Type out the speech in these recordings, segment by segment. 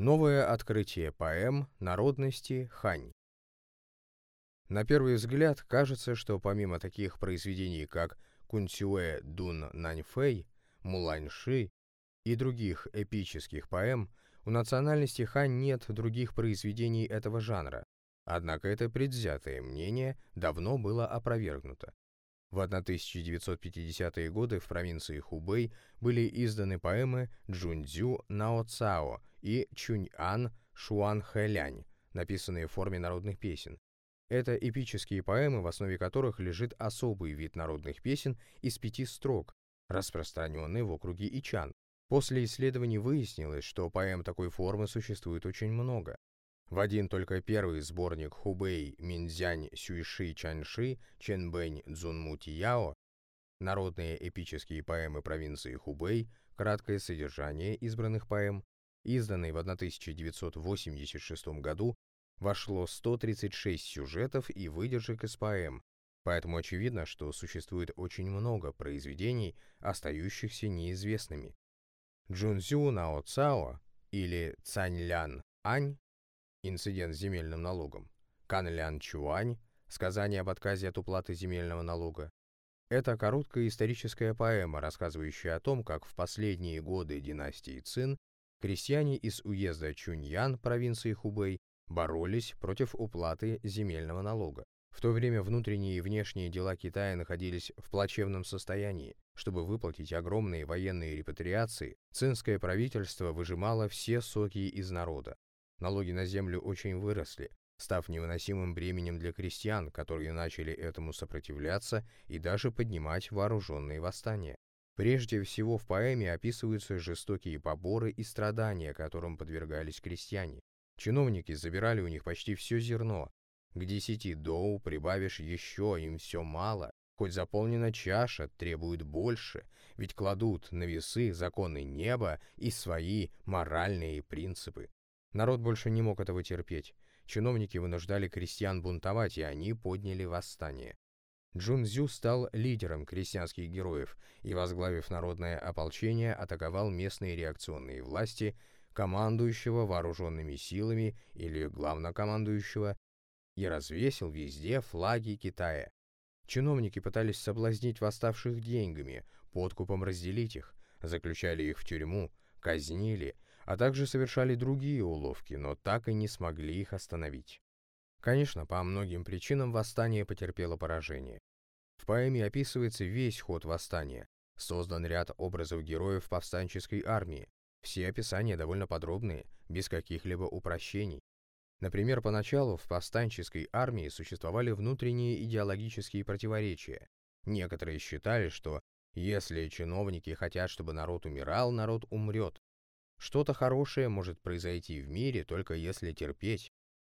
Новое открытие поэм народности хань. На первый взгляд кажется, что помимо таких произведений, как Кунцюэ Дун Наньфэй, Муланьши и других эпических поэм, у национальности хань нет других произведений этого жанра. Однако это предвзятое мнение давно было опровергнуто. В 1950-е годы в провинции Хубэй были изданы поэмы Джунцзю Нао Цао и Чуньан написанные в форме народных песен. Это эпические поэмы, в основе которых лежит особый вид народных песен из пяти строк, распространенный в округе Ичан. После исследований выяснилось, что поэм такой формы существует очень много. В один только первый сборник Хубэй Минзянь Сюйши Чанши Ченбэнь Цзунму Тияо Народные эпические поэмы провинции Хубэй, краткое содержание избранных поэм, изданный в 1986 году, вошло 136 сюжетов и выдержек из поэм, поэтому очевидно, что существует очень много произведений, остающихся неизвестными. Джунзю Нао Цао или Цаньлян Ань инцидент с земельным налогом, Канлян Чуань, сказание об отказе от уплаты земельного налога. Это короткая историческая поэма, рассказывающая о том, как в последние годы династии Цин крестьяне из уезда Чуньян провинции Хубэй боролись против уплаты земельного налога. В то время внутренние и внешние дела Китая находились в плачевном состоянии. Чтобы выплатить огромные военные репатриации, цинское правительство выжимало все соки из народа. Налоги на землю очень выросли, став невыносимым бременем для крестьян, которые начали этому сопротивляться и даже поднимать вооруженные восстания. Прежде всего в поэме описываются жестокие поборы и страдания, которым подвергались крестьяне. Чиновники забирали у них почти все зерно. К десяти доу прибавишь еще, им все мало. Хоть заполнена чаша, требуют больше, ведь кладут на весы законы неба и свои моральные принципы. Народ больше не мог этого терпеть. Чиновники вынуждали крестьян бунтовать, и они подняли восстание. Джунзю стал лидером крестьянских героев и, возглавив народное ополчение, атаковал местные реакционные власти, командующего вооруженными силами или главнокомандующего, и развесил везде флаги Китая. Чиновники пытались соблазнить восставших деньгами, подкупом разделить их, заключали их в тюрьму, казнили, а также совершали другие уловки, но так и не смогли их остановить. Конечно, по многим причинам восстание потерпело поражение. В поэме описывается весь ход восстания, создан ряд образов героев повстанческой армии, все описания довольно подробные, без каких-либо упрощений. Например, поначалу в повстанческой армии существовали внутренние идеологические противоречия. Некоторые считали, что если чиновники хотят, чтобы народ умирал, народ умрет. Что-то хорошее может произойти в мире, только если терпеть.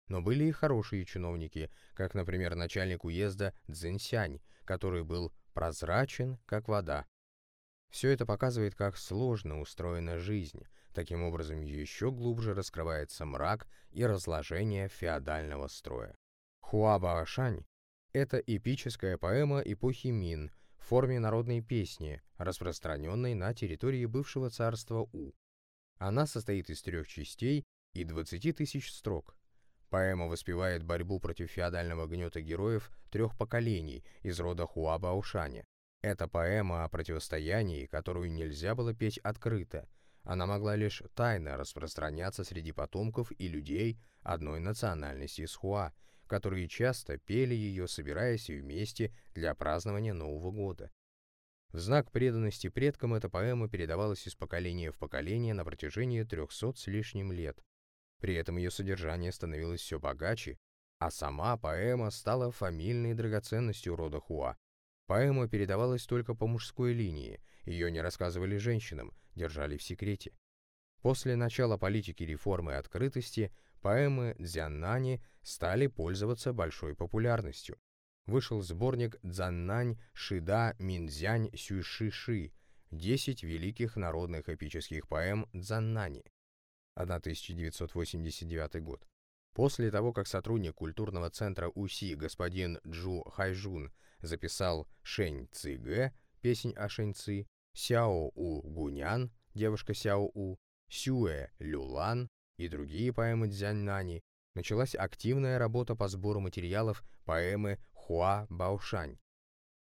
Но были и хорошие чиновники, как, например, начальник уезда Цзиньсянь, который был прозрачен, как вода. Все это показывает, как сложно устроена жизнь. Таким образом, еще глубже раскрывается мрак и разложение феодального строя. Хуабаошань – это эпическая поэма эпохи Мин в форме народной песни, распространенной на территории бывшего царства У. Она состоит из трех частей и 20 тысяч строк. Поэма воспевает борьбу против феодального гнета героев трех поколений из рода Хуаба-Аушаня. Это поэма о противостоянии, которую нельзя было петь открыто. Она могла лишь тайно распространяться среди потомков и людей одной национальности из Хуа, которые часто пели ее, собираясь вместе для празднования Нового года. В знак преданности предкам эта поэма передавалась из поколения в поколение на протяжении 300 с лишним лет. При этом ее содержание становилось все богаче, а сама поэма стала фамильной драгоценностью рода Хуа. Поэма передавалась только по мужской линии, ее не рассказывали женщинам, держали в секрете. После начала политики реформы и открытости поэмы Дзяннани стали пользоваться большой популярностью вышел сборник «Дзаннань Шида Минзянь Сюшиши» «Десять великих народных эпических поэм Дзаннани» 1989 год. После того, как сотрудник культурного центра УСИ господин Джу Хайжун записал Шэнь Ци песнь о Шэнь Ци, Сяо У Гунян, девушка Сяо У, Сюэ Люлан, и другие поэмы Дзяньнани, началась активная работа по сбору материалов поэмы Хуа Баошань.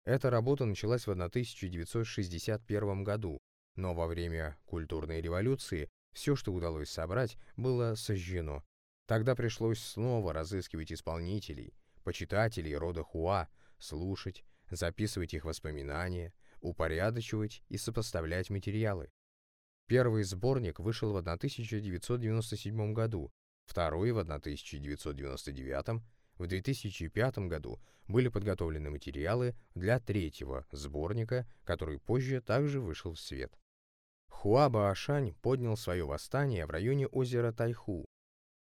Эта работа началась в 1961 году, но во время культурной революции все, что удалось собрать, было сожжено. Тогда пришлось снова разыскивать исполнителей, почитателей рода Хуа, слушать, записывать их воспоминания, упорядочивать и сопоставлять материалы. Первый сборник вышел в 1997 году, второй в 1999, в 2005 году были подготовлены материалы для третьего сборника, который позже также вышел в свет. Хуаба Ашань поднял свое восстание в районе озера Тайху.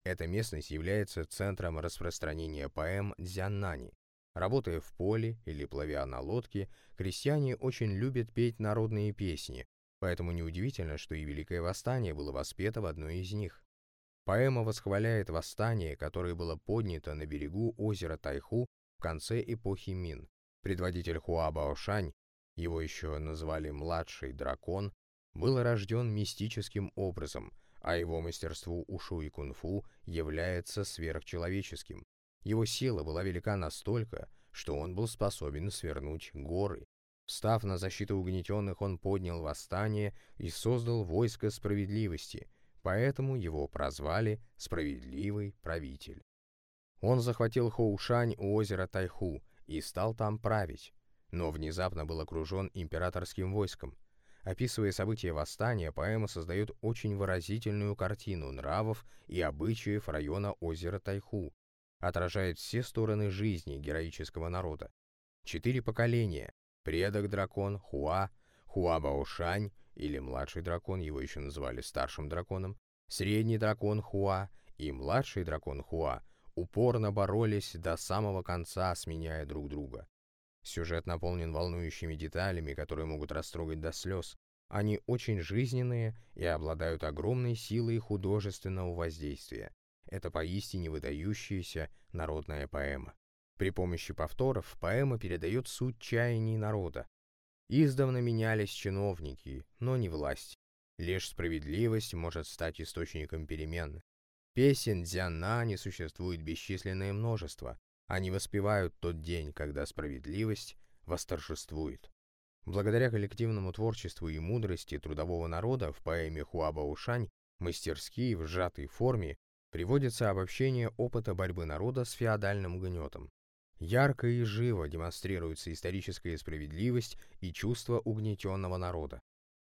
Эта местность является центром распространения поэм Дзяннани. Работая в поле или плавя на лодке, крестьяне очень любят петь народные песни, поэтому неудивительно, что и Великое Восстание было воспето в одной из них. Поэма восхваляет восстание, которое было поднято на берегу озера Тайху в конце эпохи Мин. Предводитель Хуа Баошань, его еще называли «младший дракон», был рожден мистическим образом, а его мастерству ушу и кунг-фу является сверхчеловеческим. Его сила была велика настолько, что он был способен свернуть горы. Встав на защиту угнетенных, он поднял восстание и создал войско справедливости – поэтому его прозвали «Справедливый правитель». Он захватил Хоушань у озера Тайху и стал там править, но внезапно был окружен императорским войском. Описывая события восстания, поэма создает очень выразительную картину нравов и обычаев района озера Тайху, отражает все стороны жизни героического народа. Четыре поколения – предок-дракон Хуа, Хуа Баошань или младший дракон, его еще называли старшим драконом, средний дракон Хуа и младший дракон Хуа упорно боролись до самого конца, сменяя друг друга. Сюжет наполнен волнующими деталями, которые могут растрогать до слез. Они очень жизненные и обладают огромной силой художественного воздействия. Это поистине выдающаяся народная поэма. При помощи повторов поэма передает суть чаяний народа, Издавна менялись чиновники, но не власть. Лишь справедливость может стать источником перемен. Песен Дзяна не существует бесчисленное множество. Они воспевают тот день, когда справедливость восторжествует. Благодаря коллективному творчеству и мудрости трудового народа в поэме Хуабаушань мастерски в сжатой форме приводится обобщение опыта борьбы народа с феодальным гнетом. Ярко и живо демонстрируется историческая справедливость и чувство угнетенного народа.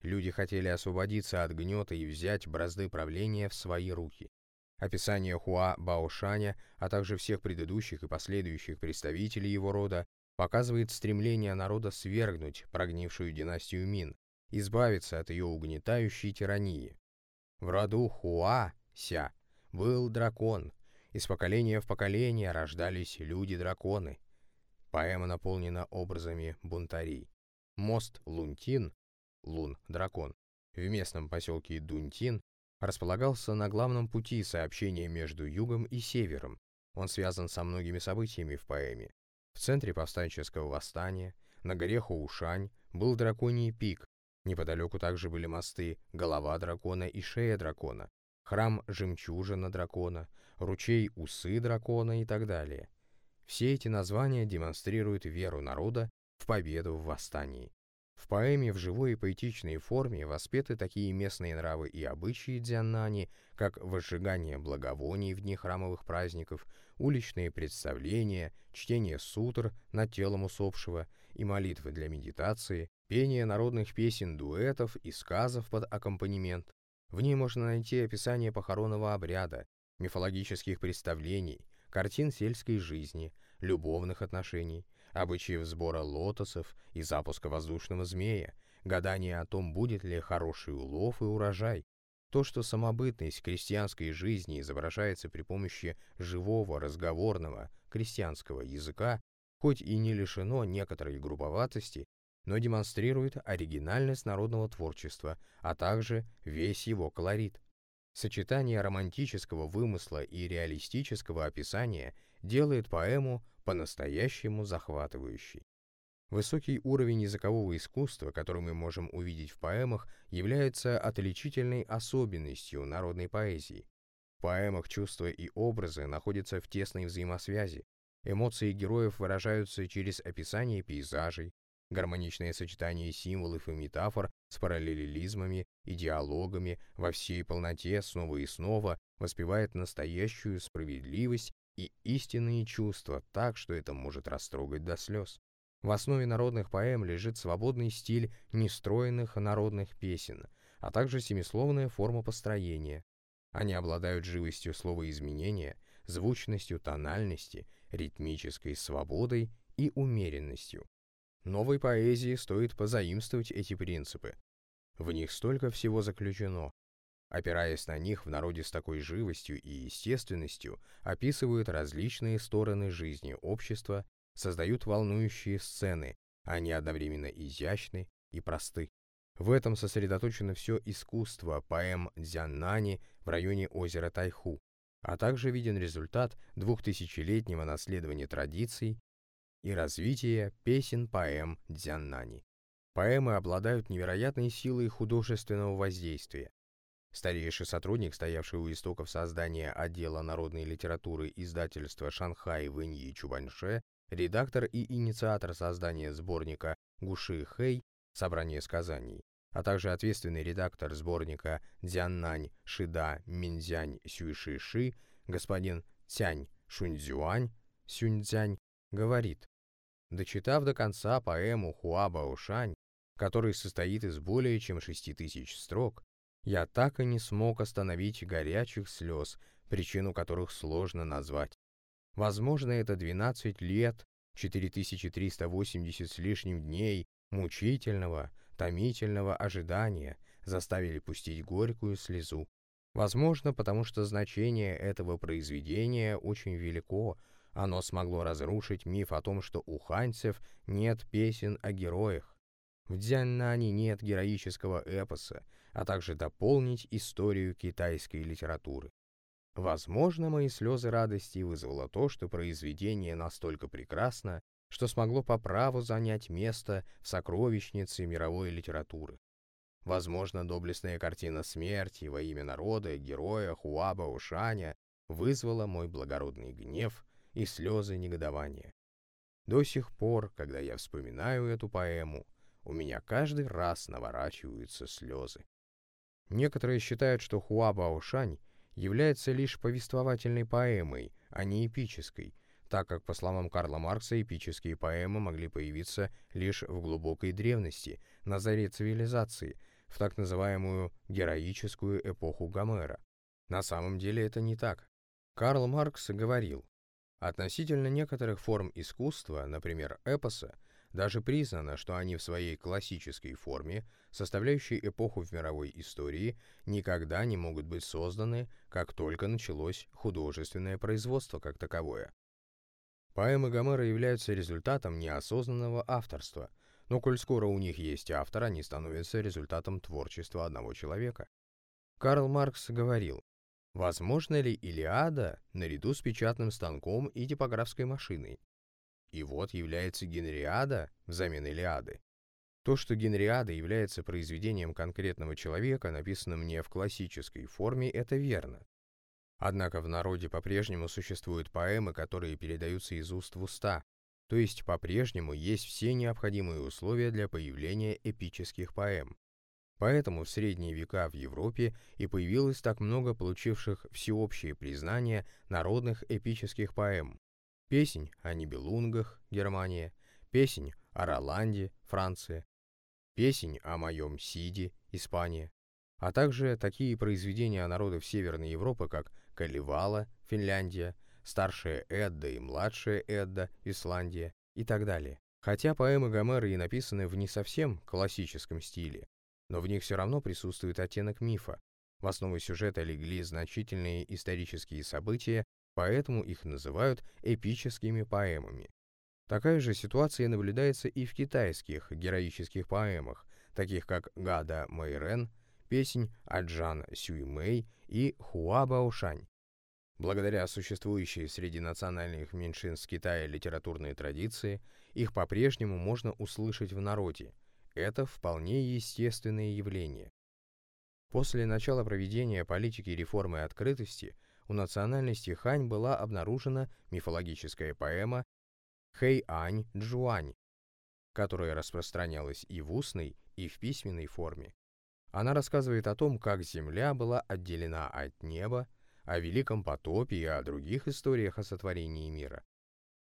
Люди хотели освободиться от гнета и взять бразды правления в свои руки. Описание Хуа Баошаня, а также всех предыдущих и последующих представителей его рода, показывает стремление народа свергнуть прогнившую династию Мин, избавиться от ее угнетающей тирании. В роду Хуа, Ся, был дракон, из поколения в поколение рождались люди-драконы. Поэма наполнена образами бунтарей. Мост Лунтин, Лун-дракон, в местном поселке Дунтин располагался на главном пути сообщения между югом и севером. Он связан со многими событиями в поэме. В центре повстанческого восстания, на горе Хоушань, был драконий пик. Неподалеку также были мосты «Голова дракона» и «Шея дракона», храм жемчужина дракона, ручей усы дракона и так далее. Все эти названия демонстрируют веру народа в победу в восстании. В поэме в живой и поэтичной форме воспеты такие местные нравы и обычаи дзяннани, как возжигание благовоний в дни храмовых праздников, уличные представления, чтение сутр над телом усопшего и молитвы для медитации, пение народных песен, дуэтов и сказов под аккомпанемент, в ней можно найти описание похоронного обряда, мифологических представлений, картин сельской жизни, любовных отношений, обычаев сбора лотосов и запуска воздушного змея, гадания о том, будет ли хороший улов и урожай. То, что самобытность крестьянской жизни изображается при помощи живого разговорного крестьянского языка, хоть и не лишено некоторой грубоватости, но демонстрирует оригинальность народного творчества, а также весь его колорит. Сочетание романтического вымысла и реалистического описания делает поэму по-настоящему захватывающей. Высокий уровень языкового искусства, который мы можем увидеть в поэмах, является отличительной особенностью народной поэзии. поэмах чувства и образы находятся в тесной взаимосвязи. Эмоции героев выражаются через описание пейзажей, гармоничное сочетание символов и метафор с параллелизмами и диалогами во всей полноте снова и снова воспевает настоящую справедливость и истинные чувства так, что это может растрогать до слез. В основе народных поэм лежит свободный стиль нестроенных народных песен, а также семисловная форма построения. Они обладают живостью словоизменения, звучностью тональности, ритмической свободой и умеренностью. Новой поэзии стоит позаимствовать эти принципы. В них столько всего заключено. Опираясь на них, в народе с такой живостью и естественностью описывают различные стороны жизни общества, создают волнующие сцены, они одновременно изящны и просты. В этом сосредоточено все искусство поэм Дзяннани в районе озера Тайху, а также виден результат двухтысячелетнего наследования традиций и развития песен-поэм Дзяннани. Поэмы обладают невероятной силой художественного воздействия. Старейший сотрудник, стоявший у истоков создания отдела народной литературы издательства «Шанхай» Вэньи Чубаньше, редактор и инициатор создания сборника «Гуши Хэй. Собрание сказаний», а также ответственный редактор сборника «Дзяннань Шида Минзянь Сюйши Ши» господин Цянь Шуньцзюань Сюньцзянь говорит, дочитав до конца поэму Хуа Баошань, который состоит из более чем шести тысяч строк, я так и не смог остановить горячих слез, причину которых сложно назвать. Возможно, это 12 лет, 4380 с лишним дней мучительного, томительного ожидания заставили пустить горькую слезу. Возможно, потому что значение этого произведения очень велико, оно смогло разрушить миф о том, что у ханьцев нет песен о героях. В Дзяннане нет героического эпоса, а также дополнить историю китайской литературы. Возможно, мои слезы радости вызвало то, что произведение настолько прекрасно, что смогло по праву занять место в сокровищнице мировой литературы. Возможно, доблестная картина смерти во имя народа, героя Хуаба Ушаня вызвала мой благородный гнев и слезы негодования. До сих пор, когда я вспоминаю эту поэму, у меня каждый раз наворачиваются слезы. Некоторые считают, что Хуаба Ушань является лишь повествовательной поэмой, а не эпической, так как, по словам Карла Маркса, эпические поэмы могли появиться лишь в глубокой древности, на заре цивилизации, в так называемую героическую эпоху Гомера. На самом деле это не так. Карл Маркс говорил, относительно некоторых форм искусства, например, эпоса, даже признано, что они в своей классической форме, составляющей эпоху в мировой истории, никогда не могут быть созданы, как только началось художественное производство как таковое. Поэмы Гомера являются результатом неосознанного авторства, но коль скоро у них есть автор, они становятся результатом творчества одного человека. Карл Маркс говорил, возможно ли Илиада наряду с печатным станком и типографской машиной? И вот является Генриада взамен Илиады. То, что Генриада является произведением конкретного человека, написанным не в классической форме, это верно. Однако в народе по-прежнему существуют поэмы, которые передаются из уст в уста, то есть по-прежнему есть все необходимые условия для появления эпических поэм. Поэтому в средние века в Европе и появилось так много получивших всеобщее признание народных эпических поэм, Песнь о Нибелунгах, Германия, песнь о Роланде, Франция, песнь о моем Сиде, Испания, а также такие произведения народов Северной Европы, как Калевала, Финляндия, Старшая Эдда и Младшая Эдда, Исландия и так далее. Хотя поэмы Гомера и написаны в не совсем классическом стиле, но в них все равно присутствует оттенок мифа. В основу сюжета легли значительные исторические события, поэтому их называют эпическими поэмами. Такая же ситуация наблюдается и в китайских героических поэмах, таких как «Гада Мэйрен», песнь «Аджан Сюймэй» и «Хуа Баошань». Благодаря существующей среди национальных меньшинств Китая литературной традиции, их по-прежнему можно услышать в народе. Это вполне естественное явление. После начала проведения политики реформы открытости у национальности хань была обнаружена мифологическая поэма «Хэй-ань Джуань», которая распространялась и в устной, и в письменной форме. Она рассказывает о том, как Земля была отделена от неба, о Великом потопе и о других историях о сотворении мира.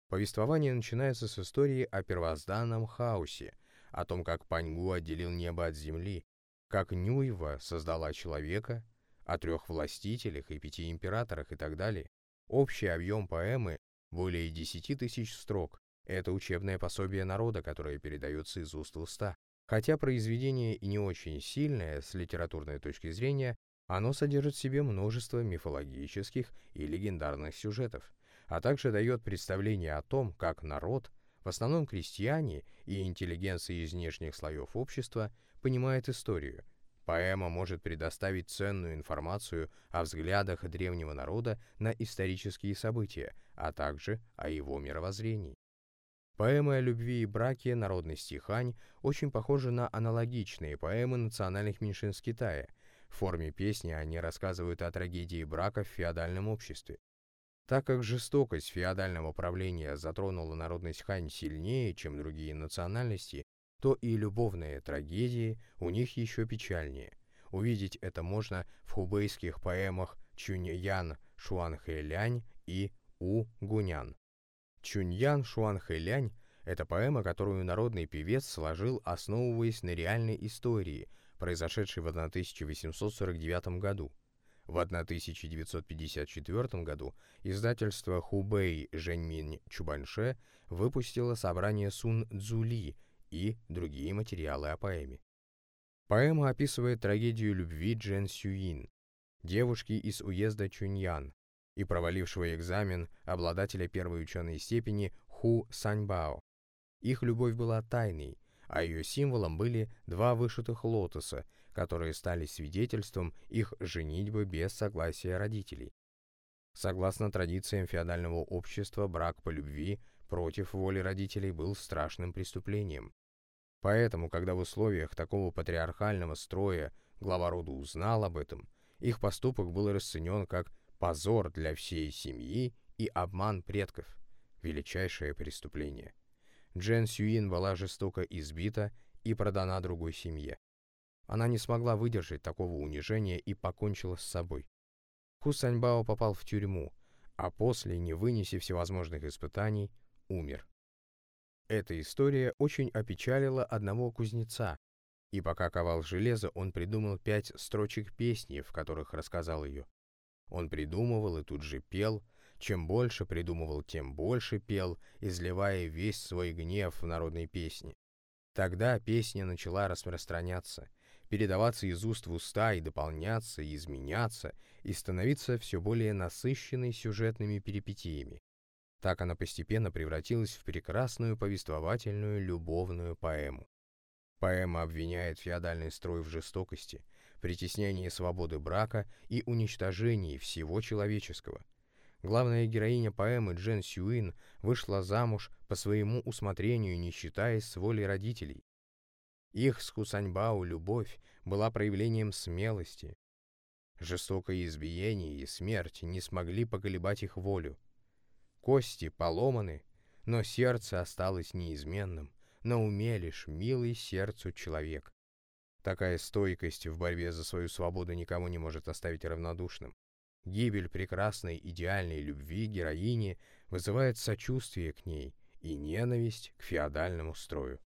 Повествование начинается с истории о первозданном хаосе, о том, как Паньгу отделил небо от земли, как Нюева создала человека, о трех властителях и пяти императорах и так далее. Общий объем поэмы более десяти тысяч строк. Это учебное пособие народа, которое передается из уст в уста. Хотя произведение и не очень сильное с литературной точки зрения, оно содержит в себе множество мифологических и легендарных сюжетов, а также дает представление о том, как народ, в основном крестьяне и интеллигенция из внешних слоев общества, понимает историю. Поэма может предоставить ценную информацию о взглядах древнего народа на исторические события, а также о его мировоззрении. Поэмы о любви и браке народности хань очень похожи на аналогичные поэмы национальных меньшинств Китая. В форме песни они рассказывают о трагедии брака в феодальном обществе. Так как жестокость феодального правления затронула народность хань сильнее, чем другие национальности, то и любовные трагедии у них еще печальнее. Увидеть это можно в хубейских поэмах Чуньян Шуанхэлянь и У Гунян. Чуньян Шуанхэлянь – это поэма, которую народный певец сложил, основываясь на реальной истории, произошедшей в 1849 году. В 1954 году издательство Хубэй Женьмин Чубанше выпустило собрание Сун Цзули и другие материалы о поэме. Поэма описывает трагедию любви Джен Сюин, девушки из уезда Чуньян, и провалившего экзамен обладателя первой ученой степени Ху Саньбао. Их любовь была тайной, а ее символом были два вышитых лотоса, которые стали свидетельством их женитьбы без согласия родителей. Согласно традициям феодального общества, брак по любви против воли родителей был страшным преступлением. Поэтому, когда в условиях такого патриархального строя глава рода узнал об этом, их поступок был расценен как позор для всей семьи и обман предков, величайшее преступление. Джен Сюин была жестоко избита и продана другой семье. Она не смогла выдержать такого унижения и покончила с собой. Ху Саньбао попал в тюрьму, а после, не вынеся всевозможных испытаний, умер. Эта история очень опечалила одного кузнеца, и пока ковал железо, он придумал пять строчек песни, в которых рассказал ее. Он придумывал и тут же пел. Чем больше придумывал, тем больше пел, изливая весь свой гнев в народной песне. Тогда песня начала распространяться, передаваться из уст в уста и дополняться, и изменяться, и становиться все более насыщенной сюжетными перипетиями. Так она постепенно превратилась в прекрасную повествовательную любовную поэму. Поэма обвиняет феодальный строй в жестокости, притеснении свободы брака и уничтожении всего человеческого. Главная героиня поэмы Джен Сюин вышла замуж по своему усмотрению, не считаясь с волей родителей. Их с Хусаньбао любовь была проявлением смелости. Жестокое избиение и смерть не смогли поколебать их волю. Кости поломаны, но сердце осталось неизменным, на уме лишь милый сердцу человек. Такая стойкость в борьбе за свою свободу никого не может оставить равнодушным. Гибель прекрасной идеальной любви героини вызывает сочувствие к ней и ненависть к феодальному строю.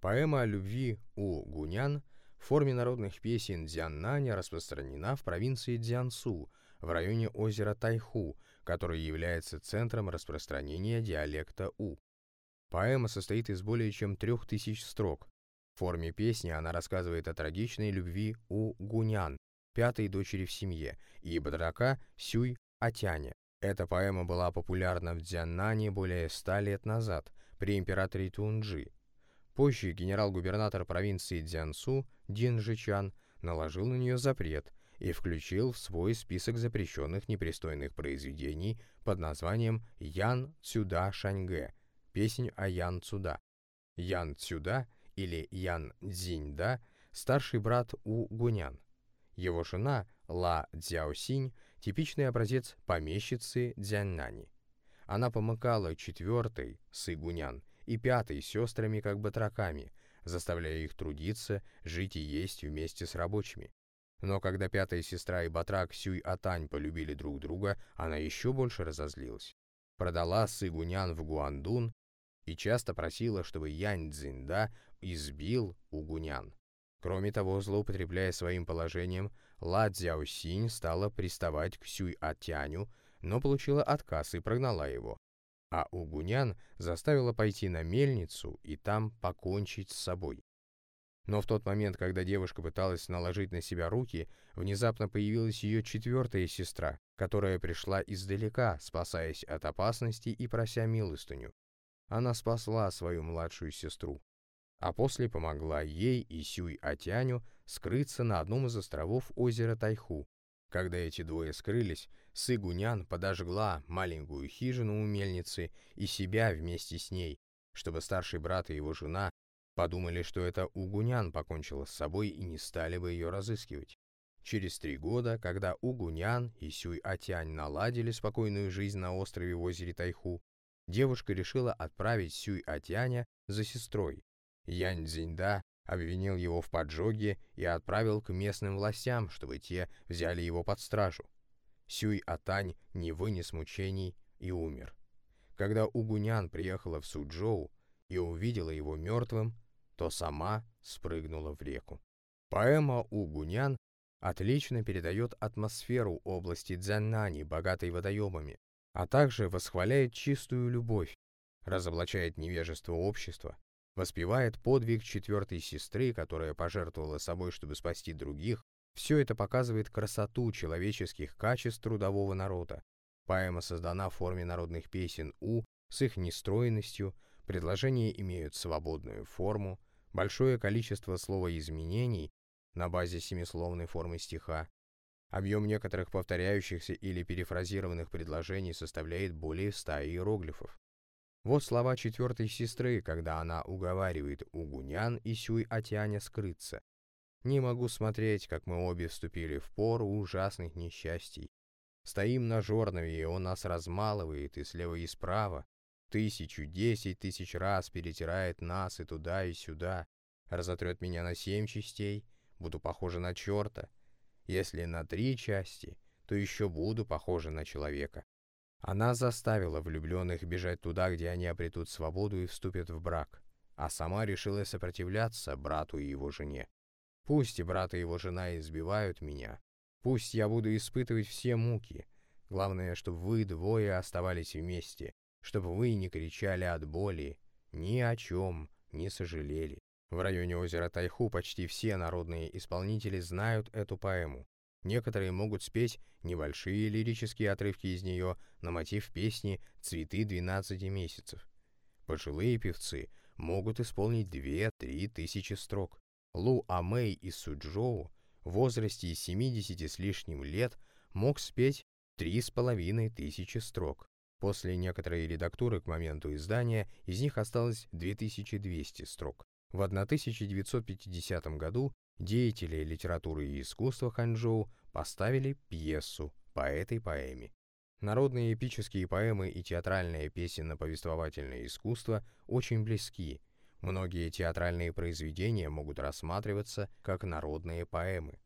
Поэма о любви у Гунян в форме народных песен Дзяннаня распространена в провинции Дзянсу, в районе озера Тайху, который является центром распространения диалекта У. Поэма состоит из более чем трех тысяч строк, в форме песни она рассказывает о трагичной любви у Гунян, пятой дочери в семье, и батрака Сюй Атяне. Эта поэма была популярна в Дзяннане более ста лет назад, при императоре Тунджи. Позже генерал-губернатор провинции Дзянсу Дин Жичан наложил на нее запрет и включил в свой список запрещенных непристойных произведений под названием «Ян Цюда Шаньге» – песнь о Ян Цуда. Ян Цюда или Ян Цзиньда, старший брат У Гунян. Его жена Ла Цзяосинь типичный образец помещицы Дзяннани. Она помыкала четвертой, Сыгунян, и пятой сестрами как батраками, заставляя их трудиться, жить и есть вместе с рабочими. Но когда пятая сестра и батрак Сюй Атань полюбили друг друга, она еще больше разозлилась. Продала Сыгунян в Гуандун и часто просила, чтобы Янь Цзинда избил Угунян. Кроме того, злоупотребляя своим положением, Ла Цзяосинь стала приставать к Сюй Атяню, но получила отказ и прогнала его. А Угунян заставила пойти на мельницу и там покончить с собой. Но в тот момент, когда девушка пыталась наложить на себя руки, внезапно появилась ее четвертая сестра, которая пришла издалека, спасаясь от опасности и прося милостыню. Она спасла свою младшую сестру, а после помогла ей и Сюй Атяню скрыться на одном из островов озера Тайху. Когда эти двое скрылись, Сыгунян подожгла маленькую хижину у мельницы и себя вместе с ней, чтобы старший брат и его жена подумали, что это Угунян покончила с собой и не стали бы ее разыскивать. Через три года, когда Угунян и Сюй Атянь наладили спокойную жизнь на острове в озере Тайху, девушка решила отправить Сюй Атяня за сестрой. Янь Цзиньда обвинил его в поджоге и отправил к местным властям, чтобы те взяли его под стражу. Сюй Атань не вынес мучений и умер. Когда Угунян приехала в Суджоу и увидела его мертвым, то сама спрыгнула в реку. Поэма Угунян отлично передает атмосферу области Дзяннани, богатой водоемами, а также восхваляет чистую любовь, разоблачает невежество общества, воспевает подвиг четвертой сестры, которая пожертвовала собой, чтобы спасти других, все это показывает красоту человеческих качеств трудового народа. Поэма создана в форме народных песен У с их нестроенностью, предложения имеют свободную форму, большое количество словоизменений на базе семисловной формы стиха, Объем некоторых повторяющихся или перефразированных предложений составляет более ста иероглифов. Вот слова четвертой сестры, когда она уговаривает Угунян и Сюй Атяня скрыться. «Не могу смотреть, как мы обе вступили в пору ужасных несчастий. Стоим на жорнове, и он нас размалывает и слева, и справа. Тысячу, десять тысяч раз перетирает нас и туда, и сюда. Разотрет меня на семь частей, буду похожа на черта. Если на три части, то еще буду похожа на человека. Она заставила влюбленных бежать туда, где они обретут свободу и вступят в брак, а сама решила сопротивляться брату и его жене. Пусть брат и его жена избивают меня, пусть я буду испытывать все муки. Главное, чтобы вы двое оставались вместе, чтобы вы не кричали от боли, ни о чем не сожалели. В районе озера Тайху почти все народные исполнители знают эту поэму, Некоторые могут спеть небольшие лирические отрывки из нее на мотив песни «Цветы 12 месяцев». Пожилые певцы могут исполнить 2-3 тысячи строк. Лу Амэй из Суджоу в возрасте 70 с лишним лет мог спеть 3,5 тысячи строк. После некоторой редактуры к моменту издания из них осталось 2200 строк. В 1950 году деятели литературы и искусства Ханчжоу поставили пьесу по этой поэме. Народные эпические поэмы и театральное песенно-повествовательное искусство очень близки. Многие театральные произведения могут рассматриваться как народные поэмы.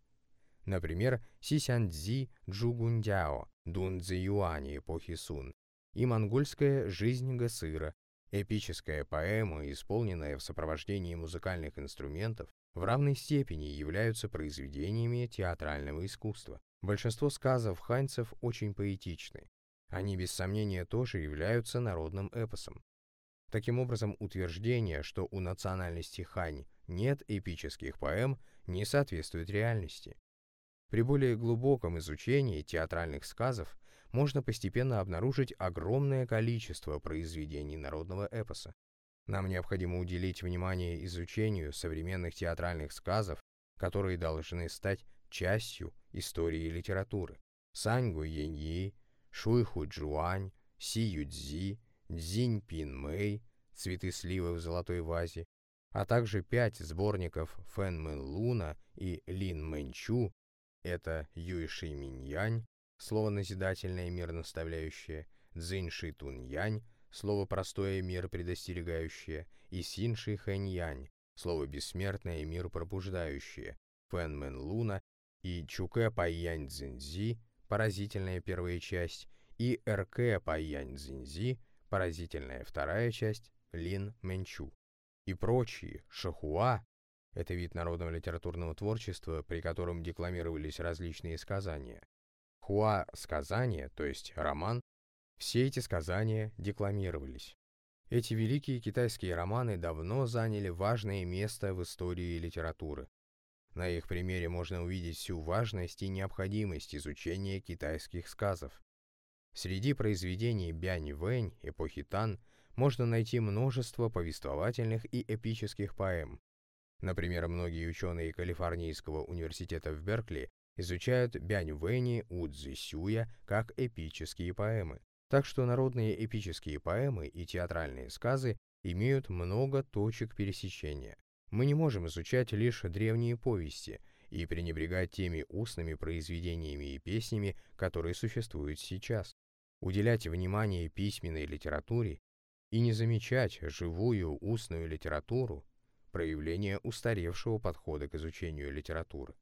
Например, Сисянцзи Джугундяо, Дун Юани эпохи Сун и монгольская «Жизнь Гасыра», эпическая поэма, исполненная в сопровождении музыкальных инструментов, в равной степени являются произведениями театрального искусства. Большинство сказов ханьцев очень поэтичны. Они без сомнения тоже являются народным эпосом. Таким образом, утверждение, что у национальности хань нет эпических поэм, не соответствует реальности. При более глубоком изучении театральных сказов можно постепенно обнаружить огромное количество произведений народного эпоса. Нам необходимо уделить внимание изучению современных театральных сказов, которые должны стать частью истории литературы. Саньго Яньи, Шуйху Чжуань, Си Юцзи, Цзинь Пин Мэй, Цветы сливы в золотой вазе, а также пять сборников Фэн Мэн Луна и Лин Мэнчу, это Юй Ши Миньянь, слово «назидательное» — мир наставляющее, «цзиньши тунь-янь» — слово «простое» — мир предостерегающее, и «синши хэнь-янь» — слово «бессмертное» — мир пробуждающее, «фэн мэн луна» и «чукэ пайянь цзиньзи» — поразительная первая часть, и «рк пайянь цзиньзи» — поразительная вторая часть, Лин Мэнчу и прочие, шахуа — это вид народного литературного творчества, при котором декламировались различные сказания. Хуа — сказания, то есть роман, все эти сказания декламировались. Эти великие китайские романы давно заняли важное место в истории литературы. На их примере можно увидеть всю важность и необходимость изучения китайских сказов. Среди произведений Бянь Вэнь эпохи Тан можно найти множество повествовательных и эпических поэм. Например, многие ученые Калифорнийского университета в Беркли изучают Бянь Вэни у Цзи Сюя как эпические поэмы. Так что народные эпические поэмы и театральные сказы имеют много точек пересечения. Мы не можем изучать лишь древние повести и пренебрегать теми устными произведениями и песнями, которые существуют сейчас. Уделять внимание письменной литературе и не замечать живую устную литературу – проявление устаревшего подхода к изучению литературы.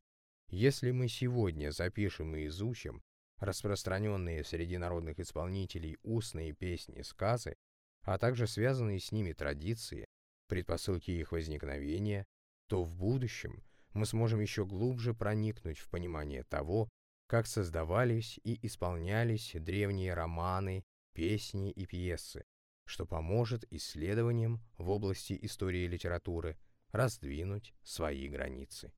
Если мы сегодня запишем и изучим распространенные среди народных исполнителей устные песни, сказы, а также связанные с ними традиции, предпосылки их возникновения, то в будущем мы сможем еще глубже проникнуть в понимание того, как создавались и исполнялись древние романы, песни и пьесы, что поможет исследованиям в области истории литературы раздвинуть свои границы.